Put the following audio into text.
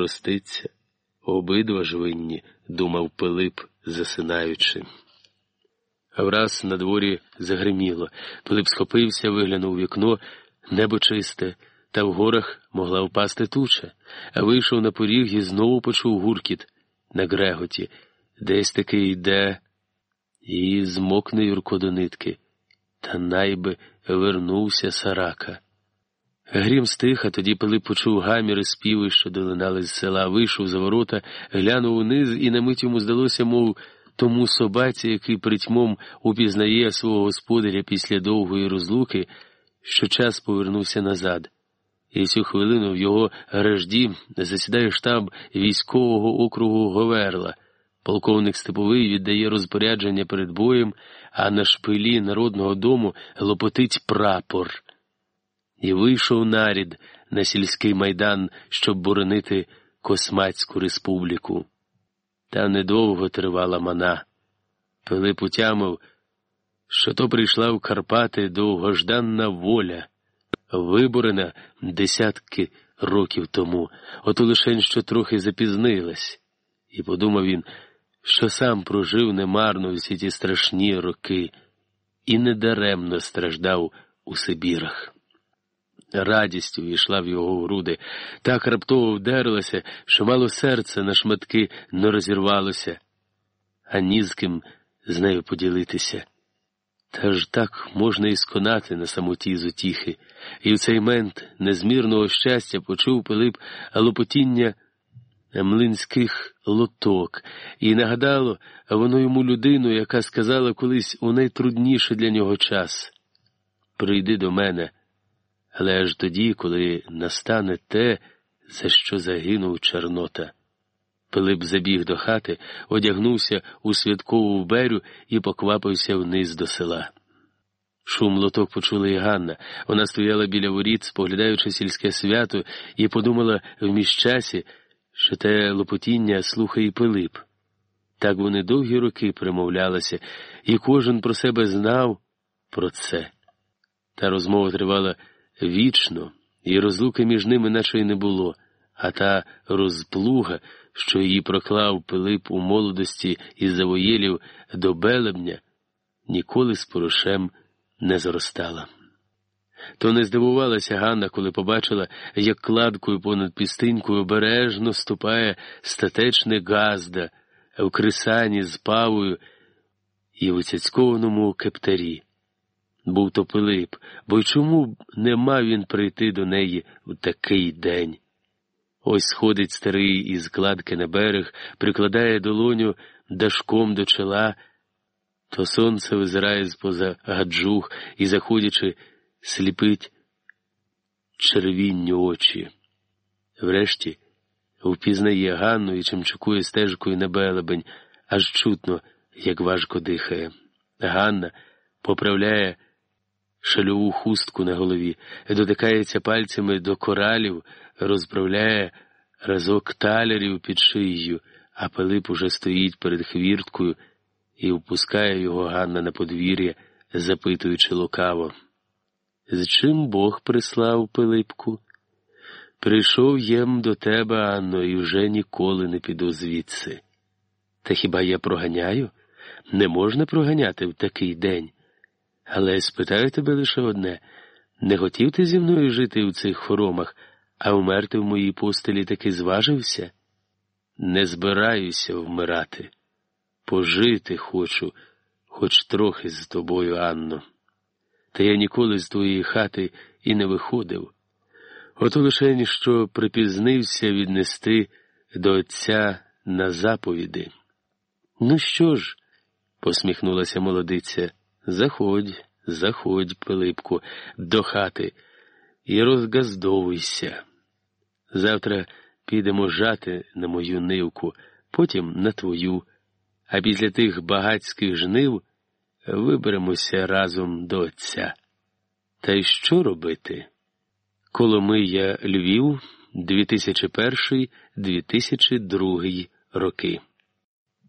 проститься. Обидва ж винні, думав Пилип, засинаючи. Враз на дворі загриміло. Пилип схопився, виглянув у вікно, небо чисте, та в горах могла впасти туча, а вийшов на поріг і знову почув гуркіт на греготі, десь таки йде, і змокне Юрко до нитки, та найби вернувся сарака. Грім стих, а тоді Пилип почув гаміри співи, що долинали з села, вийшов за ворота, глянув униз, і на мить йому здалося, мов тому собаці, який притьмом упізнає свого господаря після довгої розлуки, що час повернувся назад. І цю хвилину в його гражді засідає штаб військового округу Говерла. Полковник Степовий віддає розпорядження перед боєм, а на шпилі народного дому лопотить прапор. І вийшов нарід на сільський майдан, щоб боронити Космацьку республіку. Та недовго тривала мана. Пилип утямив, що то прийшла в Карпати довгожданна воля, виборена десятки років тому, ото лишень що трохи запізнилась, і подумав він, що сам прожив немарно всі ті страшні роки і недаремно страждав у Сибірах. Радістю війшла в його груди, так раптово вдарилася, що мало серце на шматки не розірвалося, а ні з ким з нею поділитися. Та ж так можна і сконати на самоті з утіхи, і в цей мент незмірного щастя почув Пилип лопотіння млинських лоток, і нагадало воно йому людину, яка сказала колись у найтрудніший для нього час. Прийди до мене але аж тоді, коли настане те, за що загинув Чорнота. Пилип забіг до хати, одягнувся у святкову вберю і поквапився вниз до села. Шум лоток почула і Ганна. Вона стояла біля воріт, споглядаючи сільське свято, і подумала в міщасі, що те лопотіння слухає Пилип. Так вони довгі роки примовлялися, і кожен про себе знав про це. Та розмова тривала вічно, і розлуки між ними наче й не було, а та розплуга, що її проклав Пилип у молодості із завоєлів до белебня, ніколи з порошем не зростала. То не здивувалася Ганна, коли побачила, як кладкою понад пістинькою обережно ступає статечне газда в крисані з павою і в цяцькованому кептарі був то Пилип, бо й чому б не мав він прийти до неї в такий день? Ось сходить старий із кладки на берег, прикладає долоню дашком до чола, то сонце визирає з поза гаджух і, заходячи, сліпить червінню очі. Врешті впізнає Ганну і чимчукує стежкою на белебень, аж чутно, як важко дихає. Ганна поправляє шальову хустку на голові, дотикається пальцями до коралів, розправляє разок талерів під шиєю, а Пилип уже стоїть перед хвірткою і впускає його Ганна на подвір'я, запитуючи лукаво. З чим Бог прислав Пилипку? Прийшов єм до тебе, Анно, і вже ніколи не піду звідси. Та хіба я проганяю? Не можна проганяти в такий день. Але спитаю тебе лише одне не хотів ти зі мною жити у цих хоромах, а вмерти в моїй постелі таки зважився? Не збираюся вмирати. Пожити хочу, хоч трохи з тобою, Анно. Та я ніколи з твоєї хати і не виходив. Ото лише ніщо припізнився віднести до отця на заповіди. Ну що ж, посміхнулася молодиця. Заходь, заходь, Пилипку, до хати і розгаздовуйся. Завтра підемо жати на мою нивку, потім на твою, а після тих багацьких жнив виберемося разом до отця. Та й що робити? Коломия Львів, 2001-2002 роки.